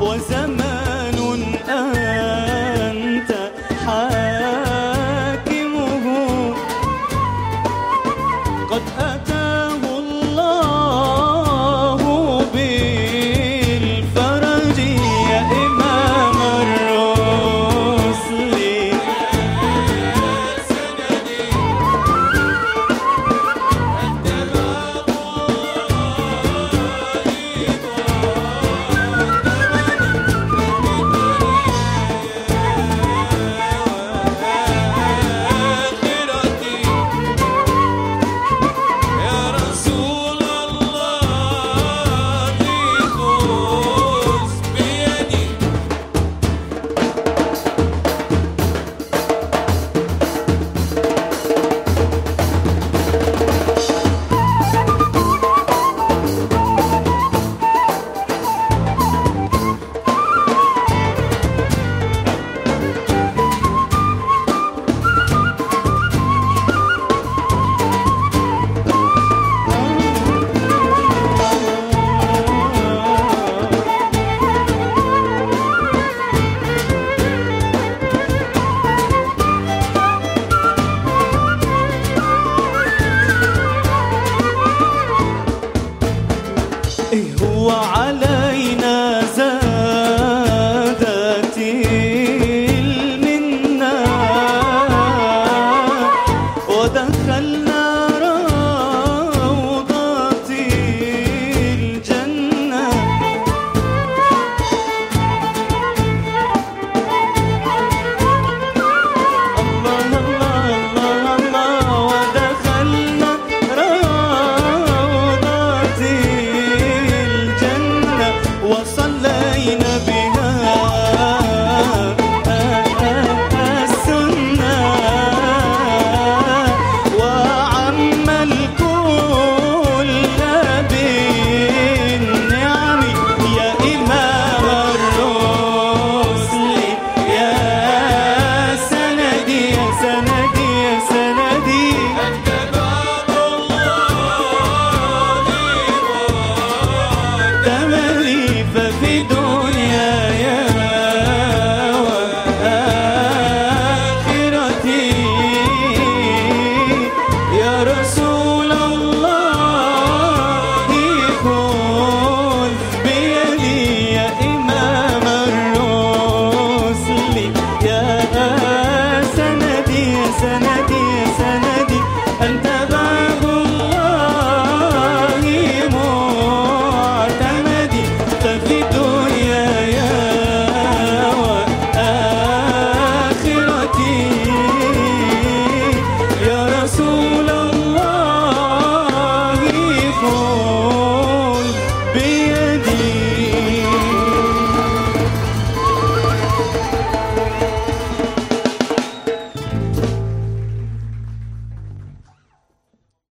我怎么 وعلى sunlight.